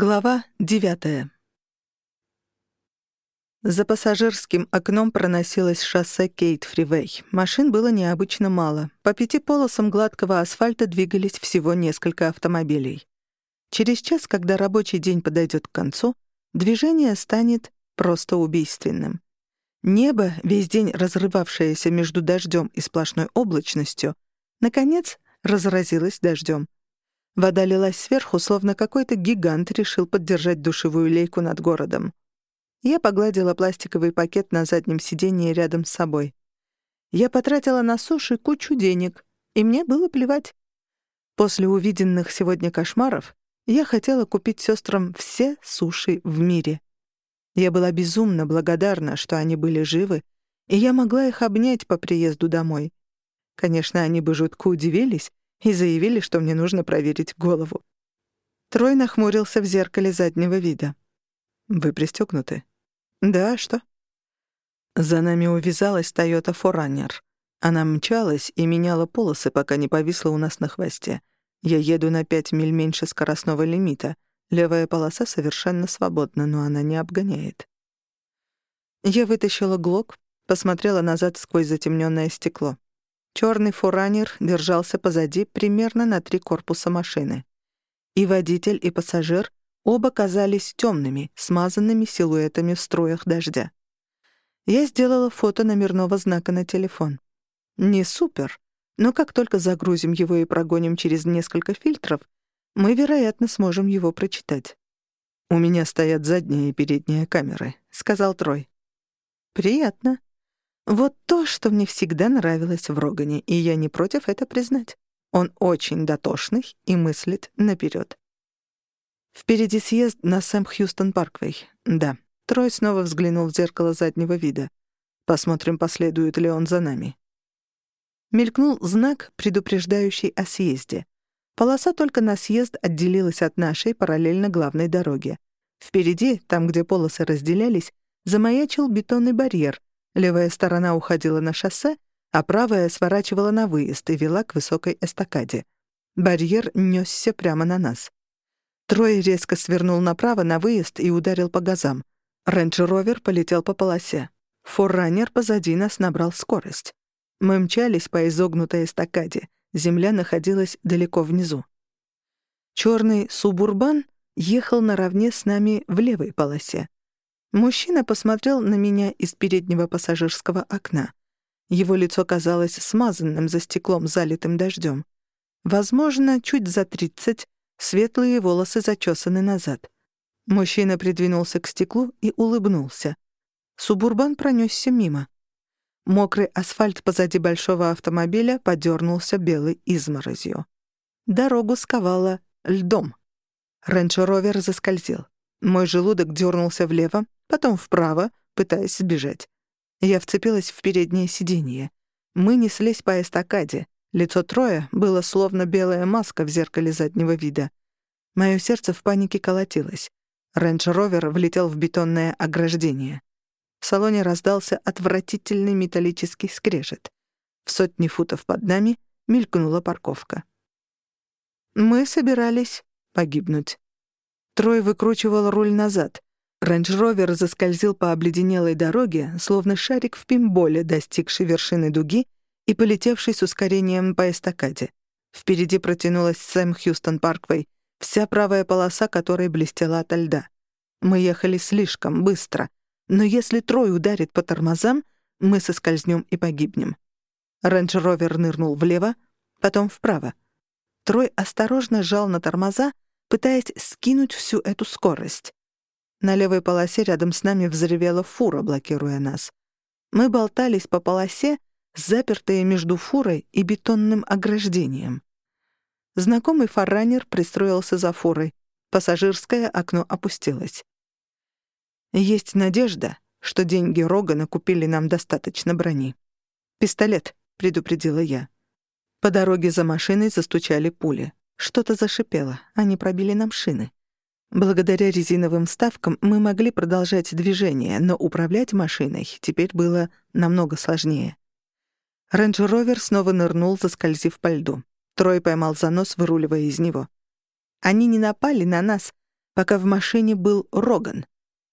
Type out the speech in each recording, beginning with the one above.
Глава девятая. За пассажирским окном проносилось шоссе Кейт-Фривей. Машин было необычно мало. По пяти полосам гладкого асфальта двигались всего несколько автомобилей. Через час, когда рабочий день подойдет к концу, движение станет просто убийственным. Небо, весь день разрывавшееся между дождем и сплошной облачностью, наконец разразилось дождем. Вода лилась сверху, словно какой-то гигант решил поддержать душевую лейку над городом. Я погладила пластиковый пакет на заднем сиденье рядом с собой. Я потратила на суши кучу денег, и мне было плевать. После увиденных сегодня кошмаров я хотела купить сестрам все суши в мире. Я была безумно благодарна, что они были живы, и я могла их обнять по приезду домой. Конечно, они бы жутко удивились, и заявили, что мне нужно проверить голову. Трой нахмурился в зеркале заднего вида. «Вы пристёгнуты?» «Да, что?» За нами увязалась Toyota Forerunner. Она мчалась и меняла полосы, пока не повисла у нас на хвосте. Я еду на пять миль меньше скоростного лимита. Левая полоса совершенно свободна, но она не обгоняет. Я вытащила глок, посмотрела назад сквозь затемнённое стекло. Черный фуранер держался позади примерно на три корпуса машины. И водитель, и пассажир оба казались темными, смазанными силуэтами в струях дождя. Я сделала фото номерного знака на телефон. Не супер, но как только загрузим его и прогоним через несколько фильтров, мы, вероятно, сможем его прочитать. «У меня стоят задняя и передняя камеры», — сказал Трой. «Приятно. Вот то, что мне всегда нравилось в Рогане, и я не против это признать. Он очень дотошный и мыслит наперед. Впереди съезд на Сэм Хьюстон Парквей. Да. Трой снова взглянул в зеркало заднего вида. Посмотрим, последует ли он за нами. Мелькнул знак, предупреждающий о съезде. Полоса только на съезд отделилась от нашей параллельно главной дороге. Впереди, там, где полосы разделялись, замаячил бетонный барьер, Левая сторона уходила на шоссе, а правая сворачивала на выезд и вела к высокой эстакаде. Барьер нёсся прямо на нас. Трой резко свернул направо на выезд и ударил по газам. Рейндж-ровер полетел по полосе. Форранер позади нас набрал скорость. Мы мчались по изогнутой эстакаде. Земля находилась далеко внизу. Чёрный субурбан ехал наравне с нами в левой полосе. Мужчина посмотрел на меня из переднего пассажирского окна. Его лицо казалось смазанным за стеклом, залитым дождем. Возможно, чуть за тридцать, светлые волосы зачесаны назад. Мужчина придвинулся к стеклу и улыбнулся. Субурбан пронесся мимо. Мокрый асфальт позади большого автомобиля подернулся белой изморозью. Дорогу сковала льдом. Рейндж-ровер заскользил. Мой желудок дернулся влево, потом вправо, пытаясь сбежать. Я вцепилась в переднее сиденье. Мы неслись по эстакаде. Лицо Троя было словно белая маска в зеркале заднего вида. Моё сердце в панике колотилось. Рейндж-ровер влетел в бетонное ограждение. В салоне раздался отвратительный металлический скрежет. В сотни футов под нами мелькнула парковка. Мы собирались погибнуть. Трой выкручивал руль назад. Рейндж-ровер заскользил по обледенелой дороге, словно шарик в пинболе, достигший вершины дуги и полетевший с ускорением по эстакаде. Впереди протянулась Сэм Хьюстон Парквей, вся правая полоса которой блестела ото льда. Мы ехали слишком быстро, но если Трой ударит по тормозам, мы соскользнем и погибнем. Рейндж-ровер нырнул влево, потом вправо. Трой осторожно жал на тормоза, пытаясь скинуть всю эту скорость. На левой полосе рядом с нами взревела фура, блокируя нас. Мы болтались по полосе, запертые между фурой и бетонным ограждением. Знакомый фарранер пристроился за фурой. Пассажирское окно опустилось. Есть надежда, что деньги Рогана купили нам достаточно брони. «Пистолет», — предупредила я. По дороге за машиной застучали пули. Что-то зашипело, они пробили нам шины. Благодаря резиновым вставкам мы могли продолжать движение, но управлять машиной теперь было намного сложнее. Рейндж-ровер снова нырнул, заскользив по льду. Трой поймал за нос, выруливая из него. Они не напали на нас, пока в машине был Роган.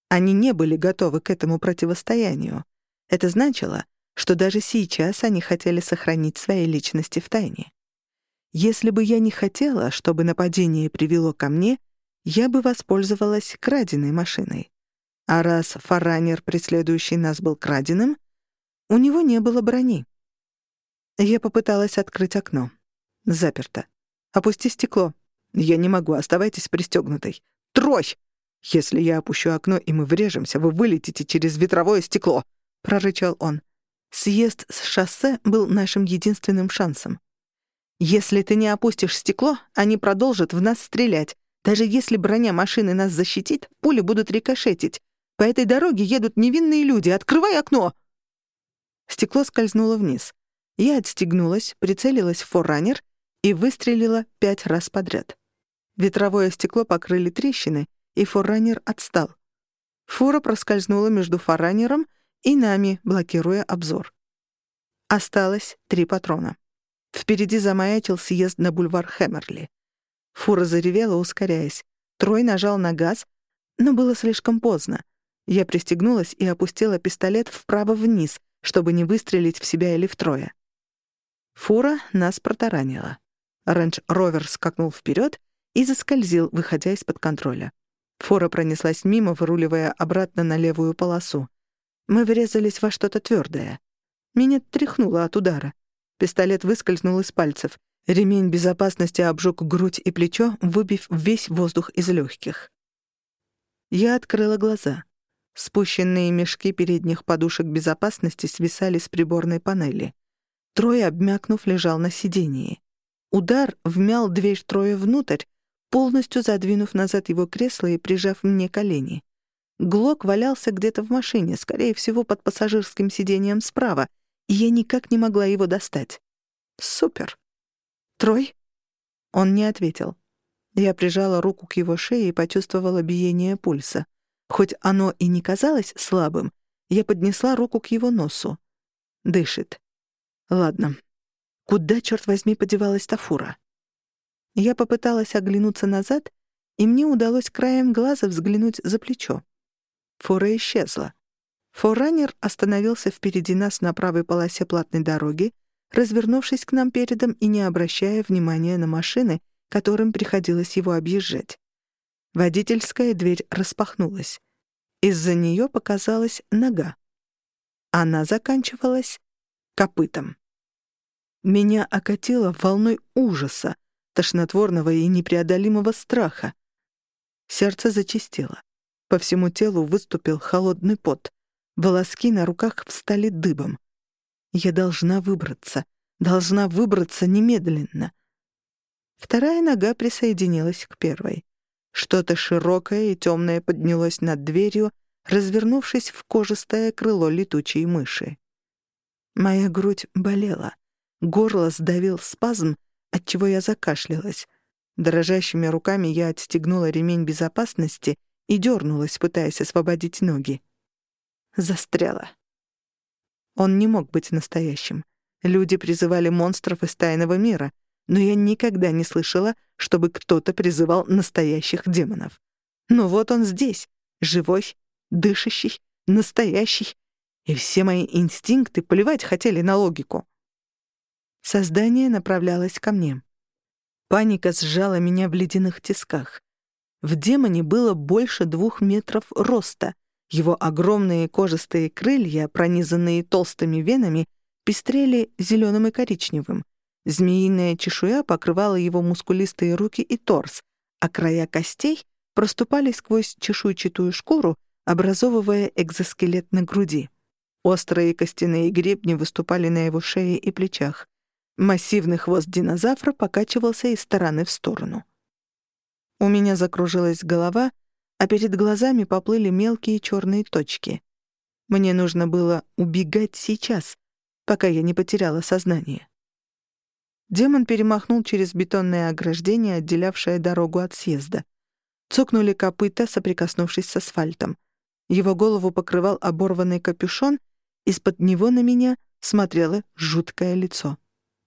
Они не были готовы к этому противостоянию. Это значило, что даже сейчас они хотели сохранить свои личности в тайне. Если бы я не хотела, чтобы нападение привело ко мне, я бы воспользовалась краденой машиной. А раз фаранер, преследующий нас, был краденым, у него не было брони. Я попыталась открыть окно. Заперто. «Опусти стекло». «Я не могу, оставайтесь пристегнутой». «Трой!» «Если я опущу окно, и мы врежемся, вы вылетите через ветровое стекло», — прорычал он. Съезд с шоссе был нашим единственным шансом. «Если ты не опустишь стекло, они продолжат в нас стрелять. Даже если броня машины нас защитит, пули будут рикошетить. По этой дороге едут невинные люди. Открывай окно!» Стекло скользнуло вниз. Я отстегнулась, прицелилась в форранер и выстрелила пять раз подряд. Ветровое стекло покрыли трещины, и форранер отстал. Фура проскользнула между форранером и нами, блокируя обзор. Осталось три патрона. Впереди замаячил съезд на бульвар Хэмерли. Фура заревела, ускоряясь. Трой нажал на газ, но было слишком поздно. Я пристегнулась и опустила пистолет вправо-вниз, чтобы не выстрелить в себя или втрое. Фура нас протаранила. Рейндж-ровер скакнул вперед и заскользил, выходя из-под контроля. Фура пронеслась мимо, выруливая обратно на левую полосу. Мы врезались во что-то твердое. Меня тряхнуло от удара. Пистолет выскользнул из пальцев. Ремень безопасности обжег грудь и плечо, выбив весь воздух из легких. Я открыла глаза. Спущенные мешки передних подушек безопасности свисали с приборной панели. Трой, обмякнув, лежал на сидении. Удар вмял дверь Троя внутрь, полностью задвинув назад его кресло и прижав мне колени. Глок валялся где-то в машине, скорее всего, под пассажирским сиденьем справа, и я никак не могла его достать. Супер. Трой? Он не ответил. Я прижала руку к его шее и почувствовала биение пульса. Хоть оно и не казалось слабым, я поднесла руку к его носу. Дышит. Ладно. Куда, черт возьми, подевалась Тафура? Я попыталась оглянуться назад, и мне удалось краем глаза взглянуть за плечо. Фура исчезла. Форранер остановился впереди нас на правой полосе платной дороги, развернувшись к нам передом и не обращая внимания на машины, которым приходилось его объезжать. Водительская дверь распахнулась. Из-за нее показалась нога. Она заканчивалась копытом. Меня окатило волной ужаса, тошнотворного и непреодолимого страха. Сердце зачастило. По всему телу выступил холодный пот. Волоски на руках встали дыбом. Я должна выбраться. Должна выбраться немедленно. Вторая нога присоединилась к первой. Что-то широкое и темное поднялось над дверью, развернувшись в кожистое крыло летучей мыши. Моя грудь болела. Горло сдавил спазм, отчего я закашлялась. Дрожащими руками я отстегнула ремень безопасности и дернулась, пытаясь освободить ноги. Застряла. Он не мог быть настоящим. Люди призывали монстров из тайного мира, но я никогда не слышала, чтобы кто-то призывал настоящих демонов. Но вот он здесь, живой, дышащий, настоящий, и все мои инстинкты плевать хотели на логику. Создание направлялось ко мне. Паника сжала меня в ледяных тисках. В демоне было больше двух метров роста. Его огромные кожистые крылья, пронизанные толстыми венами, пестрели зеленым и коричневым. Змеиная чешуя покрывала его мускулистые руки и торс, а края костей проступали сквозь чешуйчатую шкуру, образовывая экзоскелет на груди. Острые костяные гребни выступали на его шее и плечах. Массивный хвост динозавра покачивался из стороны в сторону. У меня закружилась голова, а перед глазами поплыли мелкие черные точки. Мне нужно было убегать сейчас, пока я не потеряла сознание. Демон перемахнул через бетонное ограждение, отделявшее дорогу от съезда. Цокнули копыта, соприкоснувшись с асфальтом. Его голову покрывал оборванный капюшон, из-под него на меня смотрело жуткое лицо.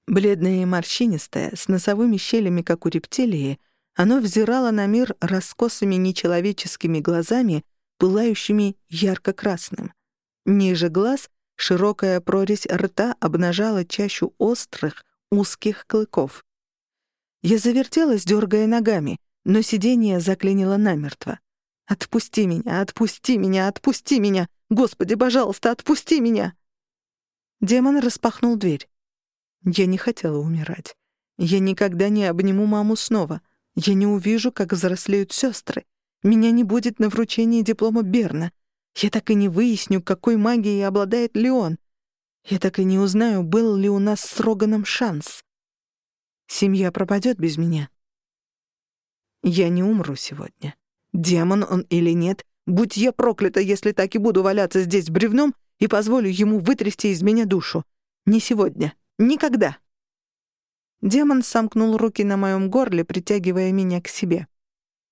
Бледное и морщинистое, с носовыми щелями, как у рептилии, Оно взирало на мир раскосыми нечеловеческими глазами, пылающими ярко-красным. Ниже глаз широкая прорезь рта обнажала чащу острых, узких клыков. Я завертелась, дергая ногами, но сиденье заклинило намертво. «Отпусти меня, отпусти меня, отпусти меня! Господи, пожалуйста, отпусти меня!» Демон распахнул дверь. Я не хотела умирать. Я никогда не обниму маму снова. Я не увижу, как взрослеют сестры. Меня не будет на вручении диплома Берна. Я так и не выясню, какой магией обладает Леон. Я так и не узнаю, был ли у нас с Роганом шанс. Семья пропадет без меня. Я не умру сегодня. Демон он или нет, будь я проклята, если так и буду валяться здесь бревном и позволю ему вытрясти из меня душу. Не сегодня. Никогда. Демон сомкнул руки на моем горле, притягивая меня к себе.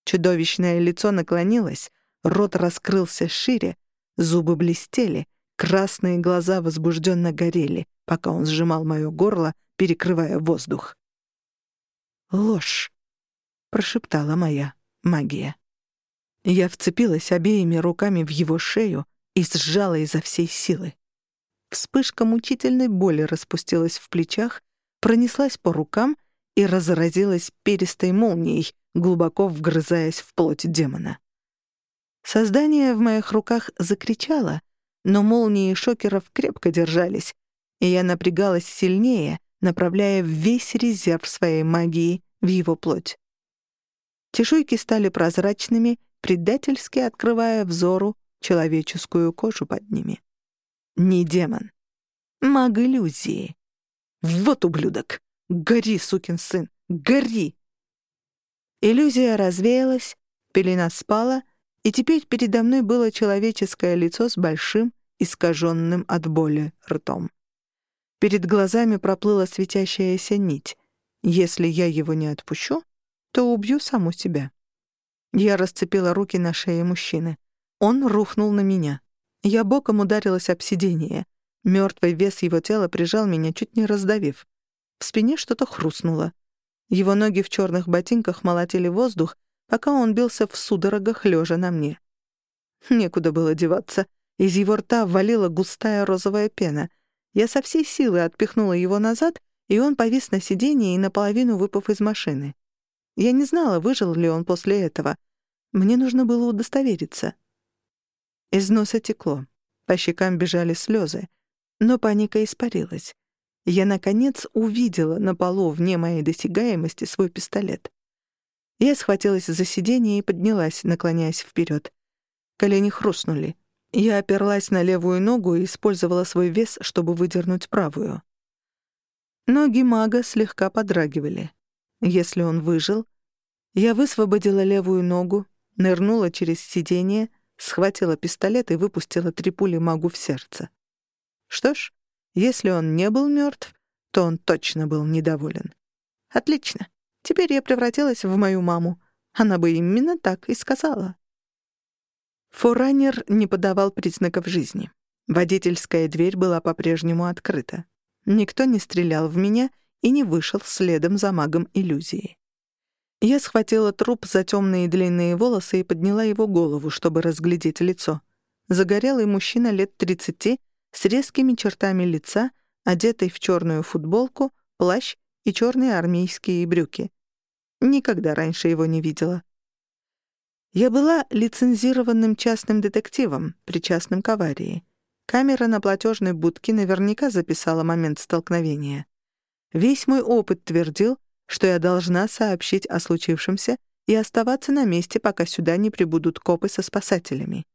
Чудовищное лицо наклонилось, рот раскрылся шире, зубы блестели, красные глаза возбужденно горели, пока он сжимал мое горло, перекрывая воздух. «Ложь», — прошептала моя магия. Я вцепилась обеими руками в его шею и сжала изо всей силы. Вспышка мучительной боли распустилась в плечах, пронеслась по рукам и разразилась перистой молнией, глубоко вгрызаясь в плоть демона. Создание в моих руках закричало, но молнии шокеров крепко держались, и я напрягалась сильнее, направляя весь резерв своей магии в его плоть. Чешуйки стали прозрачными, предательски открывая взору человеческую кожу под ними. Не демон. Маг иллюзии. Вот ублюдок! Гори, сукин сын! Гори! Иллюзия развеялась, пелена спала, и теперь передо мной было человеческое лицо с большим, искаженным от боли ртом. Перед глазами проплыла светящаяся нить. Если я его не отпущу, то убью саму себя. Я расцепила руки на шее мужчины. Он рухнул на меня. Я боком ударилась об сиденье. Мертвый вес его тела прижал меня, чуть не раздавив. В спине что-то хрустнуло. Его ноги в черных ботинках молотили воздух, пока он бился в судорогах, лежа на мне. Некуда было деваться. Из его рта валила густая розовая пена. Я со всей силы отпихнула его назад, и он повис на сиденье и наполовину выпав из машины. Я не знала, выжил ли он после этого. Мне нужно было удостовериться. Из носа текло. По щекам бежали слезы. Но паника испарилась. Я, наконец, увидела на полу вне моей досягаемости свой пистолет. Я схватилась за сиденье и поднялась, наклоняясь вперед. Колени хрустнули. Я оперлась на левую ногу и использовала свой вес, чтобы выдернуть правую. Ноги мага слегка подрагивали. Если он выжил, я высвободила левую ногу, нырнула через сиденье, схватила пистолет и выпустила три пули магу в сердце. Что ж, если он не был мертв, то он точно был недоволен. Отлично. Теперь я превратилась в мою маму. Она бы именно так и сказала. Форанер не подавал признаков жизни. Водительская дверь была по-прежнему открыта. Никто не стрелял в меня и не вышел следом за магом иллюзии. Я схватила труп за темные длинные волосы и подняла его голову, чтобы разглядеть лицо. Загорелый мужчина лет тридцати с резкими чертами лица, одетый в черную футболку, плащ и черные армейские брюки. Никогда раньше его не видела. Я была лицензированным частным детективом, причастным к аварии. Камера на платежной будке наверняка записала момент столкновения. Весь мой опыт твердил, что я должна сообщить о случившемся и оставаться на месте, пока сюда не прибудут копы со спасателями.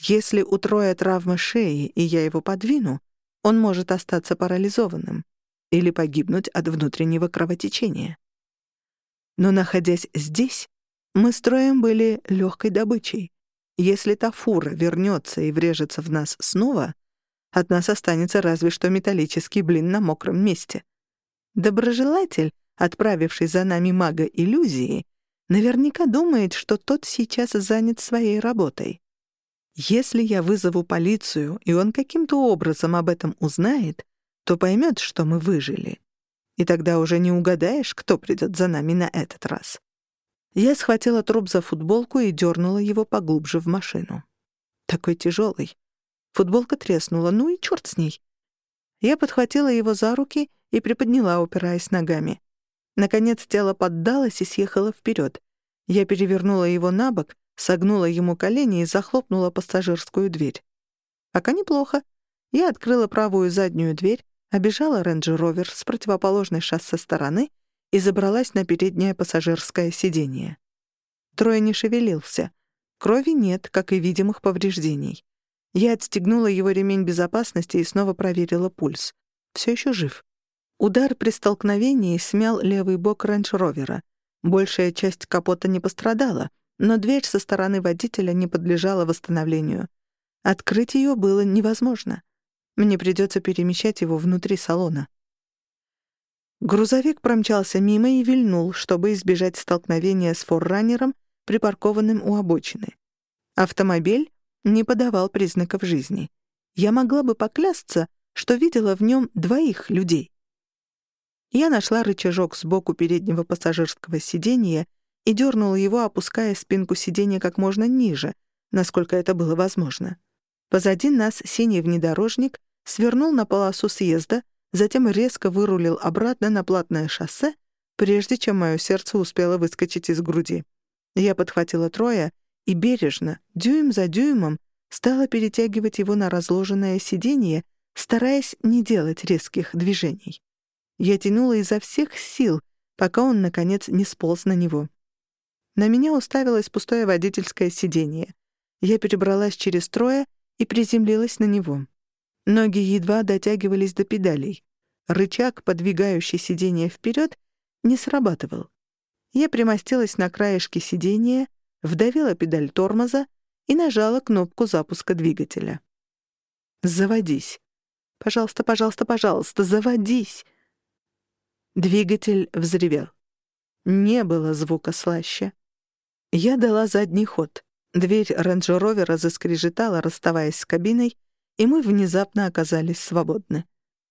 Если у Троя травма шеи, и я его подвину, он может остаться парализованным или погибнуть от внутреннего кровотечения. Но находясь здесь, мы с Троем были легкой добычей. Если та фура вернется и врежется в нас снова, от нас останется разве что металлический блин на мокром месте. Доброжелатель отправивший за нами мага иллюзии, наверняка думает, что тот сейчас занят своей работой. Если я вызову полицию, и он каким-то образом об этом узнает, то поймет, что мы выжили. И тогда уже не угадаешь, кто придет за нами на этот раз. Я схватила труп за футболку и дернула его поглубже в машину. Такой тяжелый. Футболка треснула, ну и черт с ней. Я подхватила его за руки и приподняла, упираясь ногами. Наконец тело поддалось и съехало вперед. Я перевернула его на бок, согнула ему колени и захлопнула пассажирскую дверь. Пока неплохо. Я открыла правую заднюю дверь, обежала рейндж-ровер с противоположной шоссе стороны и забралась на переднее пассажирское сиденье. Трой не шевелился. Крови нет, как и видимых повреждений. Я отстегнула его ремень безопасности и снова проверила пульс. Все еще жив. Удар при столкновении смял левый бок рейндж-ровера. Большая часть капота не пострадала, но дверь со стороны водителя не подлежала восстановлению. Открыть ее было невозможно. Мне придется перемещать его внутри салона. Грузовик промчался мимо и вильнул, чтобы избежать столкновения с форранером, припаркованным у обочины. Автомобиль не подавал признаков жизни. Я могла бы поклясться, что видела в нем двоих людей. Я нашла рычажок сбоку переднего пассажирского сиденья и дернула его, опуская спинку сиденья как можно ниже, насколько это было возможно. Позади нас синий внедорожник свернул на полосу съезда, затем резко вырулил обратно на платное шоссе, прежде чем мое сердце успело выскочить из груди. Я подхватила Троя и бережно, дюйм за дюймом, стала перетягивать его на разложенное сиденье, стараясь не делать резких движений. Я тянула изо всех сил, пока он, наконец, не сполз на него. На меня уставилось пустое водительское сиденье. Я перебралась через Троя и приземлилась на него. Ноги едва дотягивались до педалей. Рычаг, подвигающий сиденье вперед, не срабатывал. Я примостилась на краешке сиденья, вдавила педаль тормоза и нажала кнопку запуска двигателя. «Заводись. Пожалуйста, пожалуйста, пожалуйста, заводись!» Двигатель взревел. Не было звука слаще. Я дала задний ход. Дверь рейндж-ровера заскрежетала, расставаясь с кабиной, и мы внезапно оказались свободны.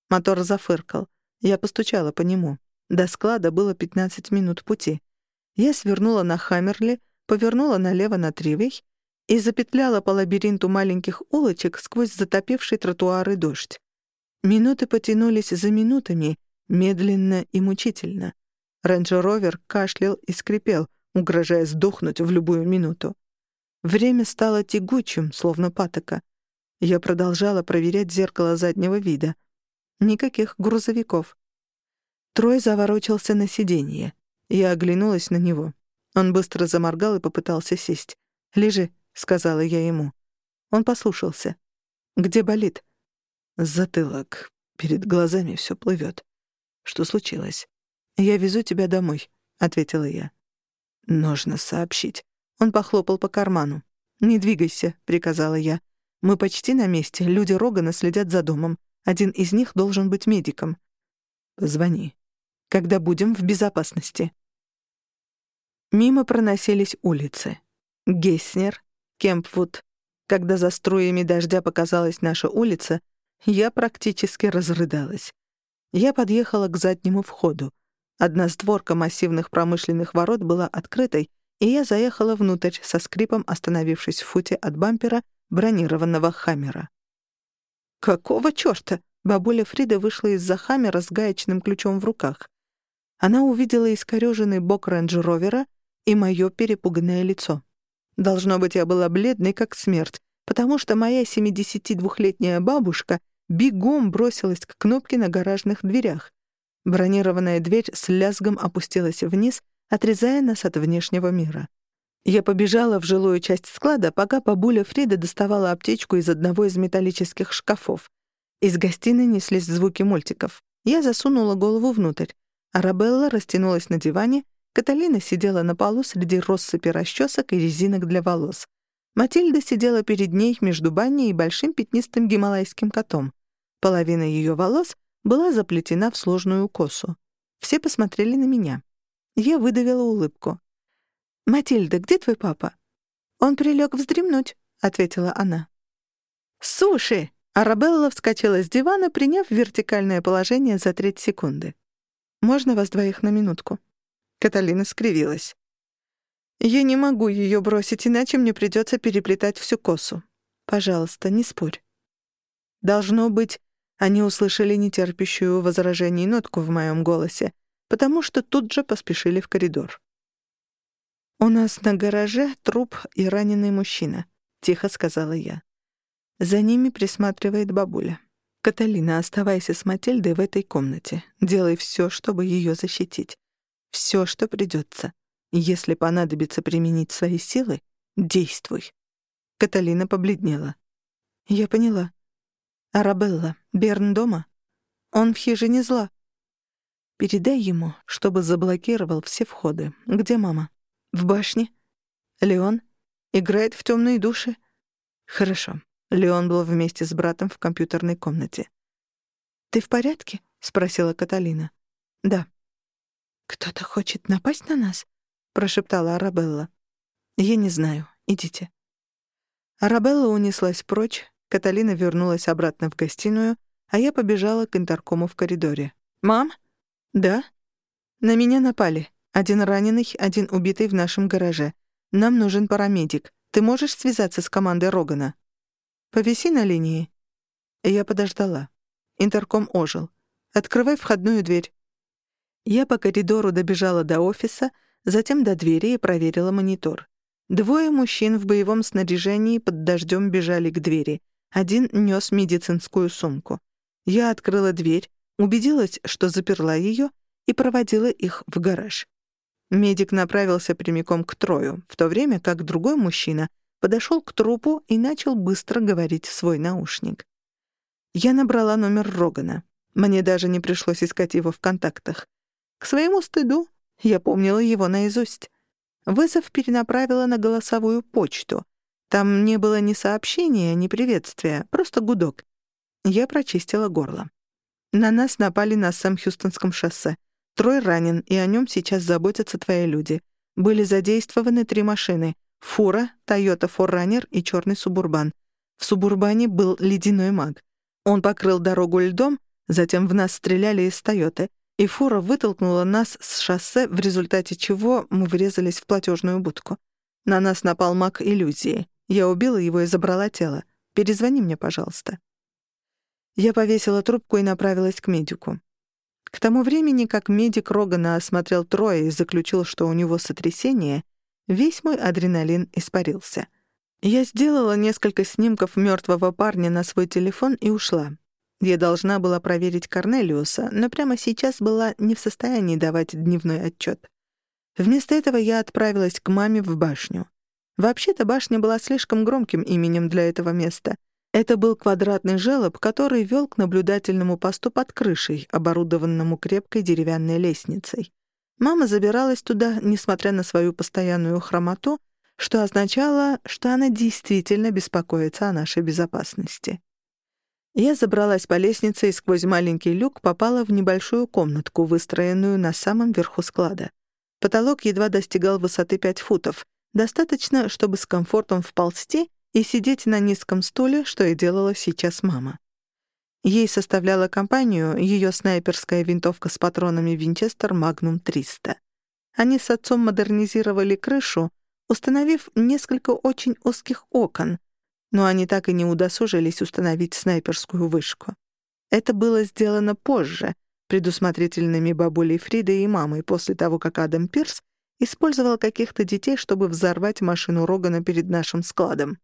Мотор зафыркал. Я постучала по нему. До склада было 15 минут пути. Я свернула на Хаммерли, повернула налево на Тривей и запетляла по лабиринту маленьких улочек сквозь затопивший тротуары дождь. Минуты потянулись за минутами, медленно и мучительно. Рейндж-ровер кашлял и скрипел, угрожая сдохнуть в любую минуту. Время стало тягучим, словно патока. Я продолжала проверять зеркало заднего вида. Никаких грузовиков. Трой заворочился на сиденье. Я оглянулась на него. Он быстро заморгал и попытался сесть. «Лежи», — сказала я ему. Он послушался. «Где болит?» «Затылок. Перед глазами все плывет. Что случилось?» «Я везу тебя домой», — ответила я. «Нужно сообщить». Он похлопал по карману. «Не двигайся», — приказала я. Мы почти на месте. Люди Рогана следят за домом. Один из них должен быть медиком. Звони. Когда будем в безопасности. Мимо проносились улицы. Геснер, Кемпвуд. Когда за струями дождя показалась наша улица, я практически разрыдалась. Я подъехала к заднему входу. Одна створка массивных промышленных ворот была открытой, и я заехала внутрь со скрипом, остановившись в футе от бампера бронированного «Хаммера». «Какого чёрта?» Бабуля Фрида вышла из-за «Хаммера» с гаечным ключом в руках. Она увидела искорёженный бок рейндж-ровера и моё перепуганное лицо. Должно быть, я была бледной, как смерть, потому что моя 72-летняя бабушка бегом бросилась к кнопке на гаражных дверях. Бронированная дверь с лязгом опустилась вниз, отрезая нас от внешнего мира. Я побежала в жилую часть склада, пока бабуля Фрида доставала аптечку из одного из металлических шкафов. Из гостиной неслись звуки мультиков. Я засунула голову внутрь. Арабелла растянулась на диване, Каталина сидела на полу среди россыпи расчесок и резинок для волос. Матильда сидела перед ней между баней и большим пятнистым гималайским котом. Половина ее волос была заплетена в сложную косу. Все посмотрели на меня. Я выдавила улыбку. «Матильда, где твой папа?» «Он прилег вздремнуть», — ответила она. «Суши!» Арабелла вскочила с дивана, приняв вертикальное положение за треть секунды. «Можно вас двоих на минутку?» Каталина скривилась. Я не могу ее бросить, иначе мне придется переплетать всю косу. Пожалуйста, не спорь. Должно быть, они услышали нетерпящую возражений нотку в моем голосе, потому что тут же поспешили в коридор. «У нас на гараже труп и раненый мужчина», — тихо сказала я. За ними присматривает бабуля. «Каталина, оставайся с Матильдой в этой комнате. Делай все, чтобы ее защитить. Все, что придется. Если понадобится применить свои силы, действуй». Каталина побледнела. «Я поняла. Арабелла, Берн дома? Он в хижине зла. Передай ему, чтобы заблокировал все входы. Где мама?» В башне? Леон? Играет в темные души? Хорошо. Леон был вместе с братом в компьютерной комнате. «Ты в порядке?» — спросила Каталина. «Да». «Кто-то хочет напасть на нас?» — прошептала Арабелла. «Я не знаю. Идите». Арабелла унеслась прочь, Каталина вернулась обратно в гостиную, а я побежала к интеркому в коридоре. «Мам?» «Да?» «На меня напали. Один раненый, один убитый в нашем гараже. Нам нужен парамедик. Ты можешь связаться с командой Рогана? Повиси на линии». Я подождала. Интерком ожил. «Открывай входную дверь». Я по коридору добежала до офиса, затем до двери и проверила монитор. Двое мужчин в боевом снаряжении под дождем бежали к двери. Один нес медицинскую сумку. Я открыла дверь, убедилась, что заперла ее, и проводила их в гараж. Медик направился прямиком к Трою, в то время как другой мужчина подошел к трупу и начал быстро говорить в свой наушник. Я набрала номер Рогана. Мне даже не пришлось искать его в контактах. К своему стыду я помнила его наизусть. Вызов перенаправила на голосовую почту. Там не было ни сообщения, ни приветствия, просто гудок. Я прочистила горло. На нас напали на Сэм-Хьюстонском шоссе. Трой ранен, и о нем сейчас заботятся твои люди. Были задействованы три машины — фура, Toyota Forerunner и черный Субурбан. В Субурбане был ледяной маг. Он покрыл дорогу льдом, затем в нас стреляли из Тойоты, и фура вытолкнула нас с шоссе, в результате чего мы врезались в платежную будку. На нас напал маг иллюзии. Я убила его и забрала тело. Перезвони мне, пожалуйста. Я повесила трубку и направилась к медику. К тому времени, как медик Рогана осмотрел Троя и заключил, что у него сотрясение, весь мой адреналин испарился. Я сделала несколько снимков мертвого парня на свой телефон и ушла. Я должна была проверить Корнелиуса, но прямо сейчас была не в состоянии давать дневной отчет. Вместо этого я отправилась к маме в башню. Вообще-то башня была слишком громким именем для этого места, это был квадратный желоб, который вел к наблюдательному посту под крышей, оборудованному крепкой деревянной лестницей. Мама забиралась туда, несмотря на свою постоянную хромоту, что означало, что она действительно беспокоится о нашей безопасности. Я забралась по лестнице и сквозь маленький люк попала в небольшую комнатку, выстроенную на самом верху склада. Потолок едва достигал высоты 5 футов, достаточно, чтобы с комфортом вползти и сидеть на низком стуле, что и делала сейчас мама. Ей составляла компанию ее снайперская винтовка с патронами Винчестер Magnum 300. Они с отцом модернизировали крышу, установив несколько очень узких окон, но они так и не удосужились установить снайперскую вышку. Это было сделано позже, предусмотрительными бабулей Фридой и мамой после того, как Адам Пирс использовал каких-то детей, чтобы взорвать машину Рогана перед нашим складом.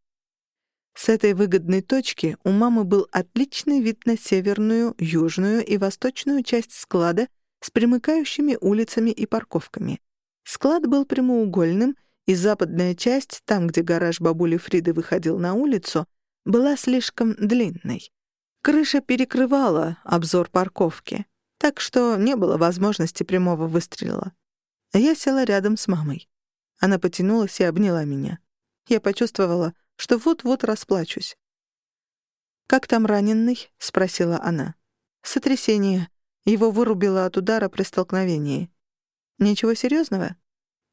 С этой выгодной точки у мамы был отличный вид на северную, южную и восточную часть склада с примыкающими улицами и парковками. Склад был прямоугольным, и западная часть, там, где гараж бабули Фриды выходил на улицу, была слишком длинной. Крыша перекрывала обзор парковки, так что не было возможности прямого выстрела. Я села рядом с мамой. Она потянулась и обняла меня. Я почувствовала, что вот-вот расплачусь. «Как там раненый?» — спросила она. «Сотрясение. Его вырубило от удара при столкновении. Ничего серьезного?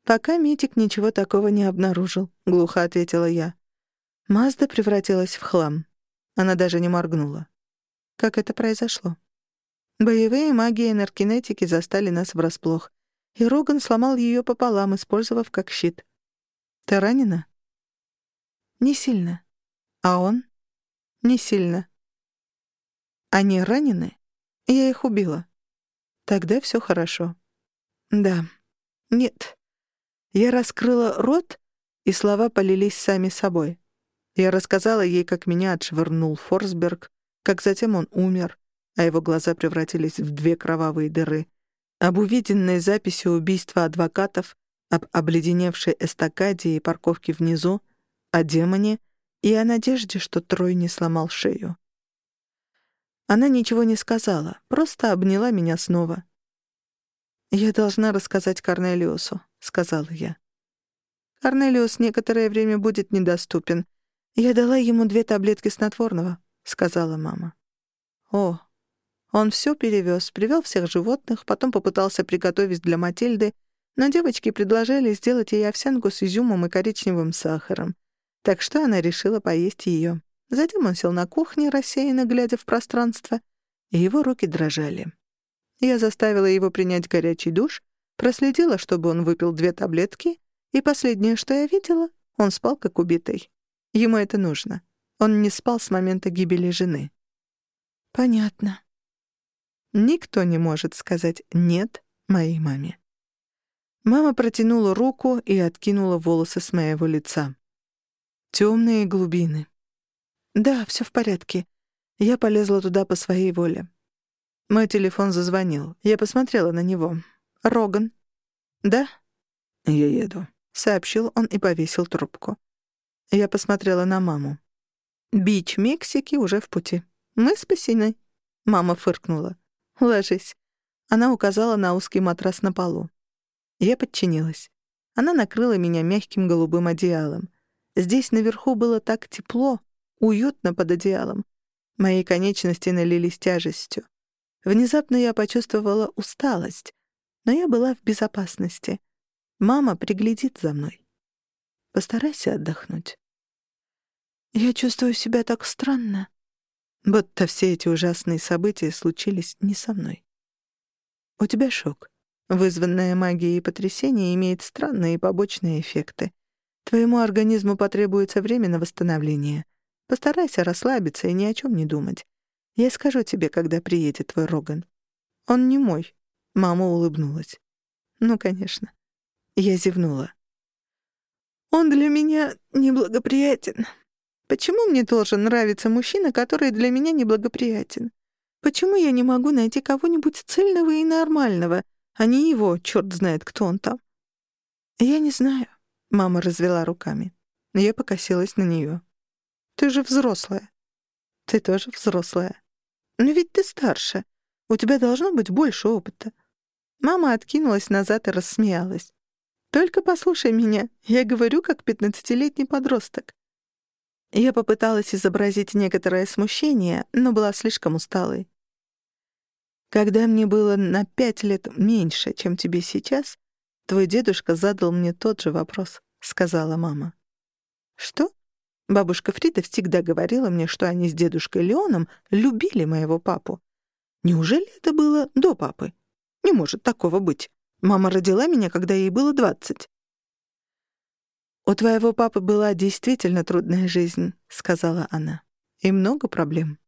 «Пока Митик ничего такого не обнаружил», — глухо ответила я. Мазда превратилась в хлам. Она даже не моргнула. Как это произошло? Боевые маги энергетики застали нас врасплох, и Роган сломал ее пополам, использовав как щит. Ты ранена?» «Не сильно. А он?» «Не сильно. Они ранены? Я их убила. Тогда все хорошо». «Да. Нет. Я раскрыла рот, и слова полились сами собой. Я рассказала ей, как меня отшвырнул Форсберг, как затем он умер, а его глаза превратились в две кровавые дыры, об увиденной записи убийства адвокатов, об обледеневшей эстакаде и парковке внизу, о демоне и о надежде, что Трой не сломал шею. Она ничего не сказала, просто обняла меня снова. «Я должна рассказать Корнелиусу», — сказала я. «Корнелиус некоторое время будет недоступен. Я дала ему две таблетки снотворного», — сказала мама. «О, он все перевез, привел всех животных, потом попытался приготовить для Матильды, но девочки предложили сделать ей овсянку с изюмом и коричневым сахаром. Так что она решила поесть ее. Затем он сел на кухне, рассеянно глядя в пространство, и его руки дрожали. Я заставила его принять горячий душ, проследила, чтобы он выпил две таблетки, и последнее, что я видела, он спал как убитый. Ему это нужно. Он не спал с момента гибели жены. Понятно. Никто не может сказать «нет» моей маме. Мама протянула руку и откинула волосы с моего лица. Темные глубины. Да, все в порядке. Я полезла туда по своей воле. Мой телефон зазвонил. Я посмотрела на него. Роган. Да? Я еду, сообщил он и повесил трубку. Я посмотрела на маму. Бич Мексики уже в пути. Мы спасены. Мама фыркнула. «Ложись». Она указала на узкий матрас на полу. Я подчинилась. Она накрыла меня мягким голубым одеялом. Здесь наверху было так тепло, уютно под одеялом. Мои конечности налились тяжестью. Внезапно я почувствовала усталость, но я была в безопасности. Мама приглядит за мной. Постарайся отдохнуть. Я чувствую себя так странно. Будто все эти ужасные события случились не со мной. У тебя шок. Вызванная магией потрясение имеет странные побочные эффекты. Твоему организму потребуется время на восстановление. Постарайся расслабиться и ни о чем не думать. Я скажу тебе, когда приедет твой Роган. Он не мой. Мама улыбнулась. Ну, конечно. Я зевнула. Он для меня неблагоприятен. Почему мне должен нравиться мужчина, который для меня неблагоприятен? Почему я не могу найти кого-нибудь цельного и нормального, а не его, черт знает, кто он там? Я не знаю. Мама развела руками. Я покосилась на нее. Ты же взрослая. Ты тоже взрослая. Но ведь ты старше. У тебя должно быть больше опыта. Мама откинулась назад и рассмеялась. «Только послушай меня. Я говорю, как пятнадцатилетний подросток. Я попыталась изобразить некоторое смущение, но была слишком усталой. Когда мне было на пять лет меньше, чем тебе сейчас, твой дедушка задал мне тот же вопрос, — сказала мама. Что? Бабушка Фрида всегда говорила мне, что они с дедушкой Леоном любили моего папу. Неужели это было до папы? Не может такого быть. Мама родила меня, когда ей было двадцать. «У твоего папы была действительно трудная жизнь», — сказала она. «И много проблем».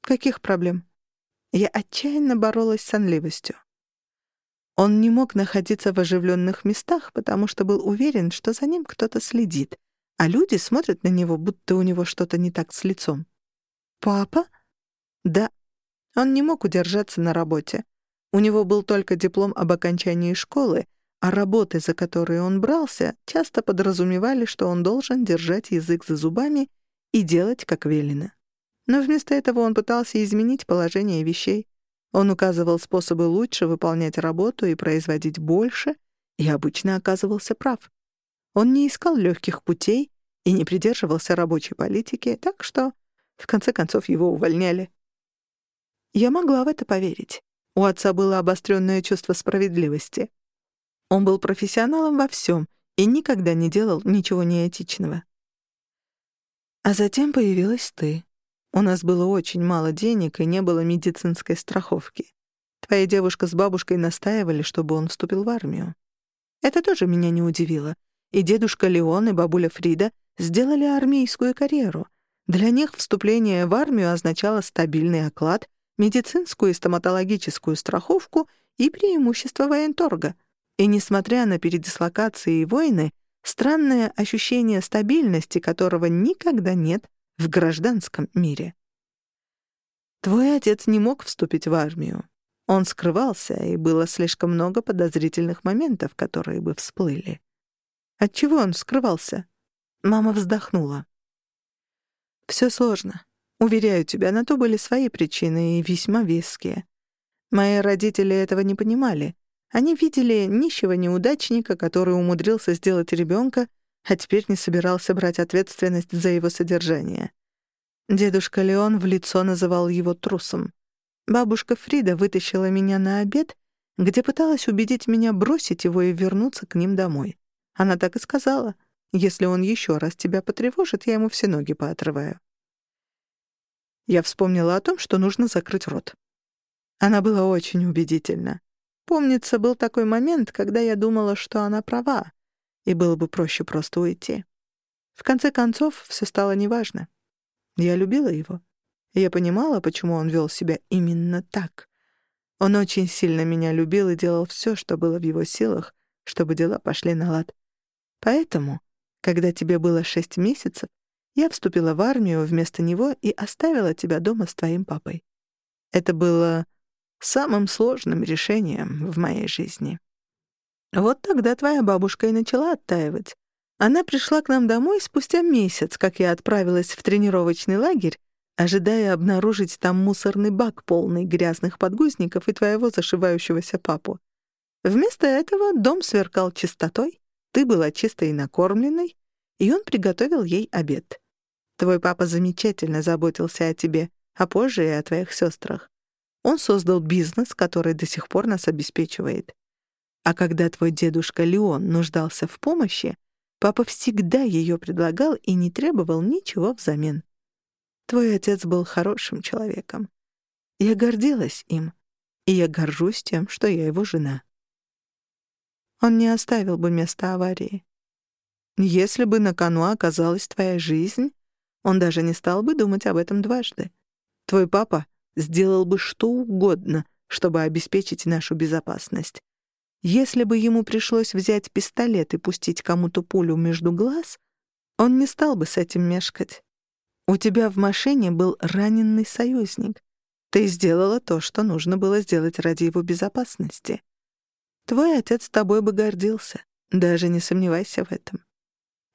«Каких проблем?» Я отчаянно боролась с сонливостью. Он не мог находиться в оживленных местах, потому что был уверен, что за ним кто-то следит, а люди смотрят на него, будто у него что-то не так с лицом. «Папа?» «Да». Он не мог удержаться на работе. У него был только диплом об окончании школы, а работы, за которые он брался, часто подразумевали, что он должен держать язык за зубами и делать, как велено. Но вместо этого он пытался изменить положение вещей. Он указывал способы лучше выполнять работу и производить больше, и обычно оказывался прав. Он не искал легких путей и не придерживался рабочей политики, так что, в конце концов, его увольняли. Я могла в это поверить. У отца было обостренное чувство справедливости — он был профессионалом во всем и никогда не делал ничего неэтичного. А затем появилась ты. У нас было очень мало денег и не было медицинской страховки. Твоя девушка с бабушкой настаивали, чтобы он вступил в армию. Это тоже меня не удивило. и дедушка Леон, и бабуля Фрида сделали армейскую карьеру. Для них вступление в армию означало стабильный оклад, медицинскую и стоматологическую страховку и преимущество военторга. И несмотря на передислокации и войны, странное ощущение стабильности, которого никогда нет в гражданском мире. Твой отец не мог вступить в армию. Он скрывался, и было слишком много подозрительных моментов, которые бы всплыли. Отчего он скрывался? Мама вздохнула. Все сложно. Уверяю тебя, на то были свои причины и весьма веские. Мои родители этого не понимали. Они видели нищего неудачника, который умудрился сделать ребенка, а теперь не собирался брать ответственность за его содержание. Дедушка Леон в лицо называл его трусом. Бабушка Фрида вытащила меня на обед, где пыталась убедить меня бросить его и вернуться к ним домой. Она так и сказала. Если он еще раз тебя потревожит, я ему все ноги поотрываю. Я вспомнила о том, что нужно закрыть рот. Она была очень убедительна. Помнится, был такой момент, когда я думала, что она права, и было бы проще просто уйти. В конце концов, все стало неважно. Я любила его. Я понимала, почему он вел себя именно так. Он очень сильно меня любил и делал все, что было в его силах, чтобы дела пошли на лад. Поэтому, когда тебе было шесть месяцев, я вступила в армию вместо него и оставила тебя дома с твоим папой. Это было самым сложным решением в моей жизни. Вот тогда твоя бабушка и начала оттаивать. Она пришла к нам домой спустя месяц, как я отправилась в тренировочный лагерь, ожидая обнаружить там мусорный бак, полный грязных подгузников и твоего зашивающегося папу. Вместо этого дом сверкал чистотой, ты была чистой и накормленной, и он приготовил ей обед. Твой папа замечательно заботился о тебе, а позже и о твоих сестрах. Он создал бизнес, который до сих пор нас обеспечивает. А когда твой дедушка Леон нуждался в помощи, папа всегда ее предлагал и не требовал ничего взамен. Твой отец был хорошим человеком. Я гордилась им, и я горжусь тем, что я его жена. Он не оставил бы места аварии. Если бы на кону оказалась твоя жизнь, он даже не стал бы думать об этом дважды. Твой папа сделал бы что угодно, чтобы обеспечить нашу безопасность. Если бы ему пришлось взять пистолет и пустить кому-то пулю между глаз, он не стал бы с этим мешкать. У тебя в машине был раненый союзник. Ты сделала то, что нужно было сделать ради его безопасности. Твой отец тобой бы гордился, даже не сомневайся в этом.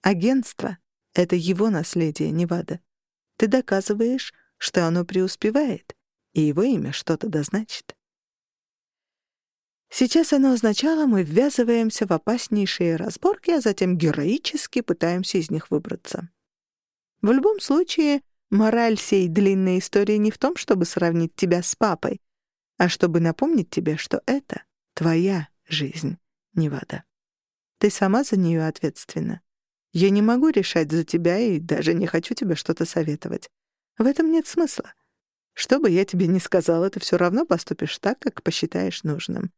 Агентство — это его наследие, Невада. Ты доказываешь, что оно преуспевает, и его имя что-то дозначит. Сейчас оно означало, мы ввязываемся в опаснейшие разборки, а затем героически пытаемся из них выбраться. В любом случае, мораль сей длинной истории не в том, чтобы сравнить тебя с папой, а чтобы напомнить тебе, что это твоя жизнь, Невада. Ты сама за нее ответственна. Я не могу решать за тебя и даже не хочу тебе что-то советовать. В этом нет смысла. Что бы я тебе ни сказала, ты все равно поступишь так, как посчитаешь нужным.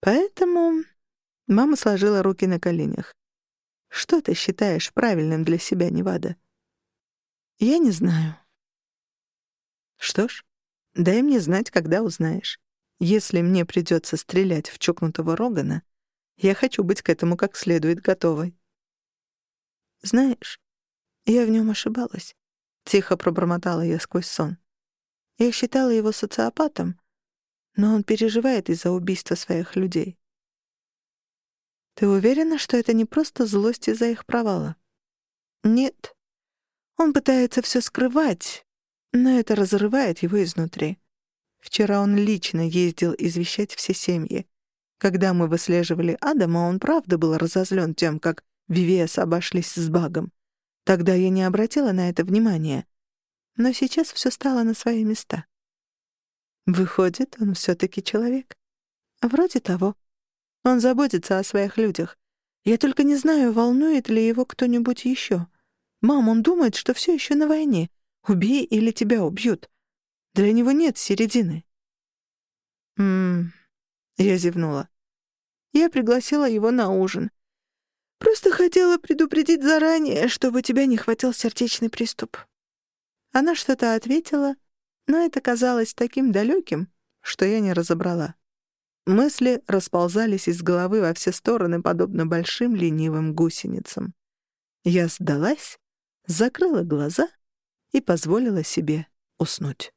Поэтому мама сложила руки на коленях. Что ты считаешь правильным для себя, Невада? Я не знаю. Что ж, дай мне знать, когда узнаешь. Если мне придется стрелять в чокнутого Рогана, я хочу быть к этому как следует готовой. Знаешь, я в нем ошибалась. Тихо пробормотала я сквозь сон. Я считала его социопатом, но он переживает из-за убийства своих людей. Ты уверена, что это не просто злость из-за их провала? Нет. Он пытается все скрывать, но это разрывает его изнутри. Вчера он лично ездил извещать все семьи. Когда мы выслеживали Адама, он правда был разозлен тем, как Вивиэс обошлись с багом. Тогда я не обратила на это внимания. Но сейчас все стало на свои места. Выходит, он все таки человек. Вроде того. Он заботится о своих людях. Я только не знаю, волнует ли его кто-нибудь еще. Мам, он думает, что все еще на войне. Убей или тебя убьют. Для него нет середины. Ммм, я зевнула. Я пригласила его на ужин. Просто хотела предупредить заранее, чтобы тебя не хватил сердечный приступ». Она что-то ответила, но это казалось таким далеким, что я не разобрала. Мысли расползались из головы во все стороны, подобно большим ленивым гусеницам. Я сдалась, закрыла глаза и позволила себе уснуть.